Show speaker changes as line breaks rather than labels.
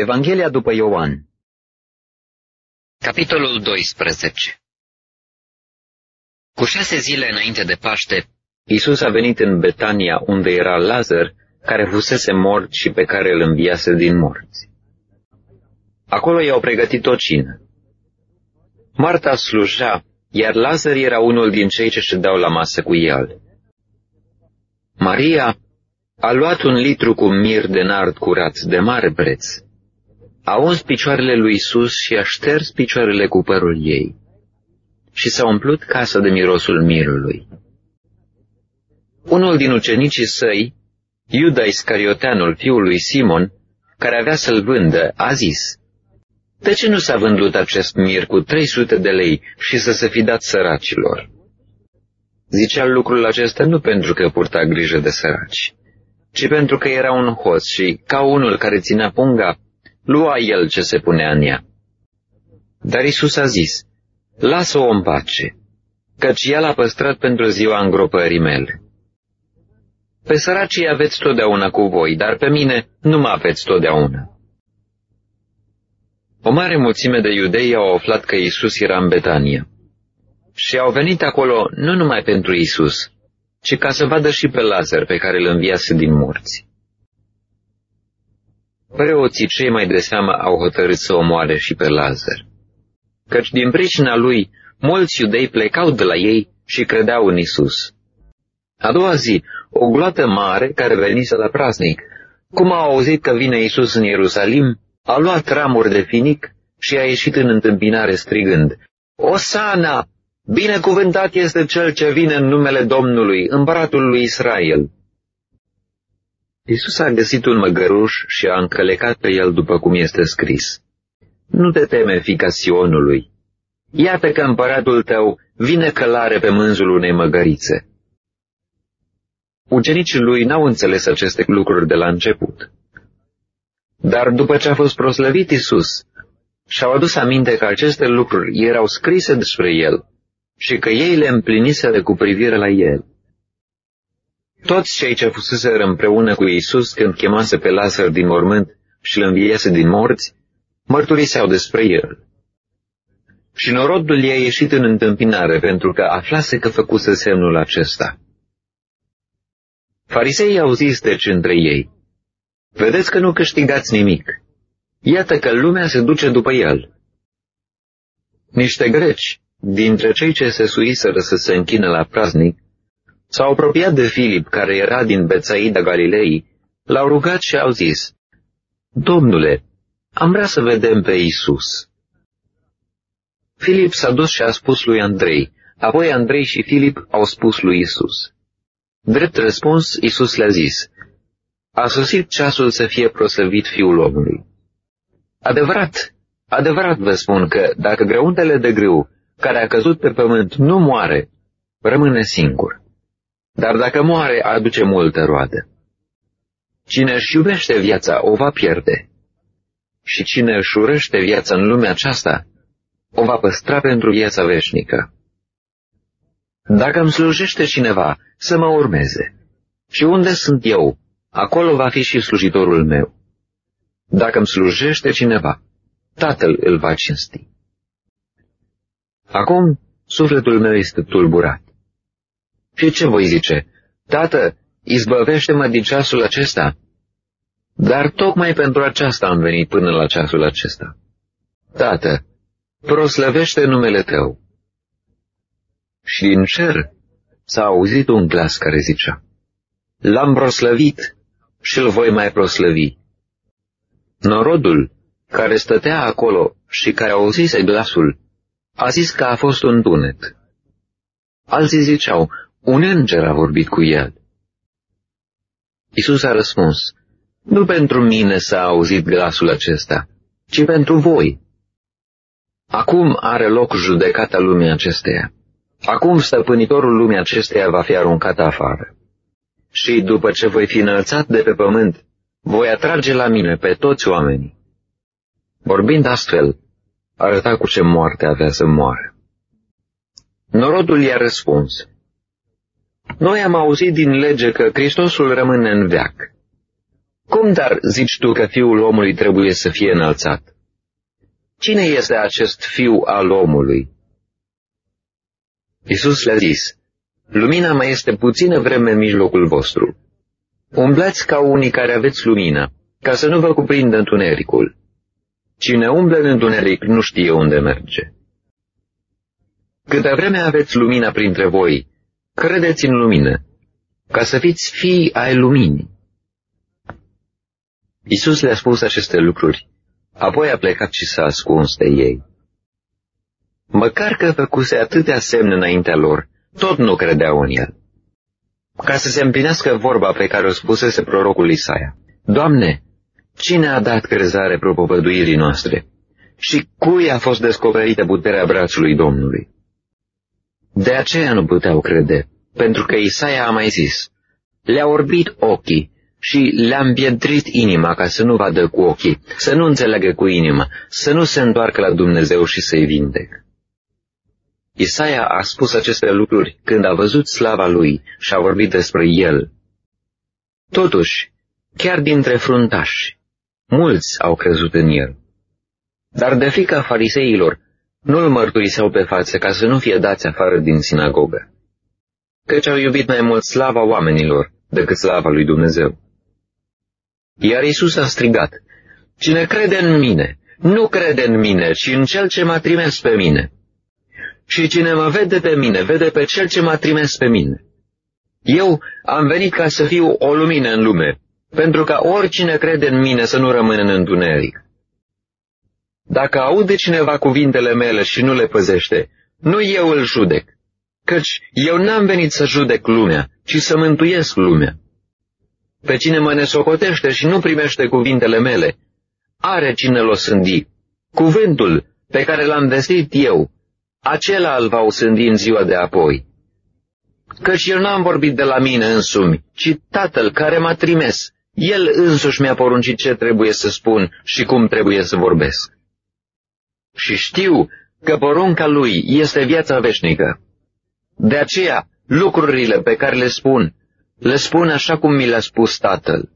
Evanghelia după Ioan
Capitolul 12 Cu șase zile înainte de Paște,
Iisus a venit în Betania, unde era Lazar, care fusese mort și pe care îl înviase din morți. Acolo i-au pregătit o cină. Marta sluja, iar Lazar era unul din cei ce ședeau la masă cu el. Maria a luat un litru cu mir de nard curat de mare preț. A uns picioarele lui Isus și a șters picioarele cu părul ei. Și s-a umplut casa de mirosul mirului. Unul din ucenicii săi, Iuda Iscarioteanul, fiul lui Simon, care avea să-l vândă, a zis, De ce nu s-a vândut acest mir cu 300 de lei și să se fi dat săracilor? Zicea lucrul acesta nu pentru că purta grijă de săraci, ci pentru că era un hoț și, ca unul care ținea punga, lua el ce se punea în ea. Dar Isus a zis, lasă-o în pace, căci el a păstrat pentru ziua îngropării mele. Pe săracii aveți totdeauna cu voi, dar pe mine nu mă aveți totdeauna. O mare mulțime de iudei au aflat că Isus era în Betania și au venit acolo nu numai pentru Isus, ci ca să vadă și pe Lazar pe care îl înviase din morți. Preoții cei mai de seamă au hotărât să omoare și pe Lazar, căci din pricina lui mulți iudei plecau de la ei și credeau în Isus. A doua zi, o gloată mare care venise la praznic, cum a auzit că vine Isus în Ierusalim, a luat ramuri de finic și a ieșit în întâmpinare strigând, Osana! Binecuvântat este cel ce vine în numele Domnului, împăratul lui Israel. Isus a găsit un măgăruș și a încălecat pe el după cum este scris. Nu te teme, fica Sionului. Iată că împăratul tău vine călare pe mânzul unei măgărițe. Ucenicii lui n-au înțeles aceste lucruri de la început. Dar după ce a fost proslăvit Isus, și-au adus aminte că aceste lucruri erau scrise despre el și că ei le împliniseră cu privire la el. Toți cei ce fuseseră împreună cu Isus când chemase pe Lazar din mormânt și îl înviese din morți, mărturiseau despre el. Și norodul i-a ieșit în întâmpinare pentru că aflase că făcuse semnul acesta. Fariseii au zis deci între ei, Vedeți că nu câștigați nimic. Iată că lumea se duce după el. Niște greci, dintre cei ce se suiseră să se închină la praznic, s-au apropiat de Filip, care era din Bețaida Galilei, l-au rugat și au zis, Domnule, am vrea să vedem pe Isus. Filip s-a dus și a spus lui Andrei, apoi Andrei și Filip au spus lui Isus. Drept răspuns, Isus le-a zis, A sosit ceasul să fie proslăvit Fiul omului. Adevărat, adevărat vă spun că dacă greuntele de grâu care a căzut pe pământ nu moare, rămâne singur. Dar dacă moare, aduce multă roadă. Cine își iubește viața, o va pierde. Și cine își urăște viața în lumea aceasta, o va păstra pentru viața veșnică. Dacă îmi slujește cineva, să mă urmeze. Și unde sunt eu, acolo va fi și slujitorul meu. Dacă îmi slujește cineva, tatăl îl va cinsti. Acum sufletul meu este tulburat. Și ce voi zice? Tată, izbăvește-mă din ceasul acesta. Dar tocmai pentru aceasta am venit până la ceasul acesta. Tată, proslăvește numele Tău. Și din cer s-a auzit un glas care zicea, L-am proslăvit și îl voi mai proslăvi. Norodul, care stătea acolo și care auzise glasul, a zis că a fost un tunet. Alții ziceau, un înger a vorbit cu el. Isus a răspuns, nu pentru mine s-a auzit glasul acesta, ci pentru voi. Acum are loc judecata lumii acesteia. Acum stăpânitorul lumii acesteia va fi aruncat afară. Și după ce voi fi înălțat de pe pământ, voi atrage la mine pe toți oamenii. Vorbind astfel, arăta cu ce moarte avea să moară. Norodul i-a răspuns, Noi am auzit din lege că Hristosul rămâne în veac. Cum dar zici tu că fiul omului trebuie să fie înălțat? Cine este acest fiu al omului? Iisus le-a zis, Lumina mai este puțină vreme în mijlocul vostru. Umblați ca unii care aveți lumină, ca să nu vă cuprindă întunericul. Cine umblă în întuneric nu știe unde merge. Câte vreme aveți lumina printre voi, credeți în lumină, ca să fiți fii ai luminii. Isus le-a spus aceste lucruri, apoi a plecat și s-a ascuns de ei. Măcar că făcuse atâtea semne înaintea lor, tot nu credeau în el. Ca să se împlinească vorba pe care o spusese prorocul Isaia. Doamne, cine a dat crezare propovăduirii noastre? Și cui a fost descoperită puterea brațului Domnului? De aceea nu puteau crede, pentru că Isaia a mai zis, le-a orbit ochii și le-a împietrit inima ca să nu vadă cu ochii, să nu înțeleagă cu inima, să nu se întoarcă la Dumnezeu și să-i vindec. Isaia a spus aceste lucruri când a văzut slava lui și a vorbit despre el. Totuși, chiar dintre fruntași, mulți au crezut în el. Dar de fica fariseilor nu-l mărturiseau pe față ca să nu fie dați afară din sinagogă, căci au iubit mai mult slava oamenilor decât slava lui Dumnezeu. Iar Isus a strigat, Cine crede în mine, nu crede în mine, ci în cel ce m-a trimis pe mine. Și cine mă vede pe mine, vede pe cel ce m-a trimis pe mine. Eu am venit ca să fiu o lumină în lume, pentru ca oricine crede în mine să nu rămână în întuneric. Dacă aude cineva cuvintele mele și nu le păzește, nu eu îl judec, căci eu n-am venit să judec lumea, ci să mântuiesc lumea. Pe cine mă nesocotește și nu primește cuvintele mele, are cine l-o sândi. Cuvântul pe care l-am vestit eu, acela îl va sândi în ziua de apoi. Căci eu n-am vorbit de la mine însumi, ci Tatăl care m-a trimis, El însuși mi-a poruncit ce trebuie să spun și cum trebuie să vorbesc. Și știu că porunca Lui este viața veșnică. De aceea, lucrurile pe care le spun, le spun așa cum mi le-a spus Tatăl.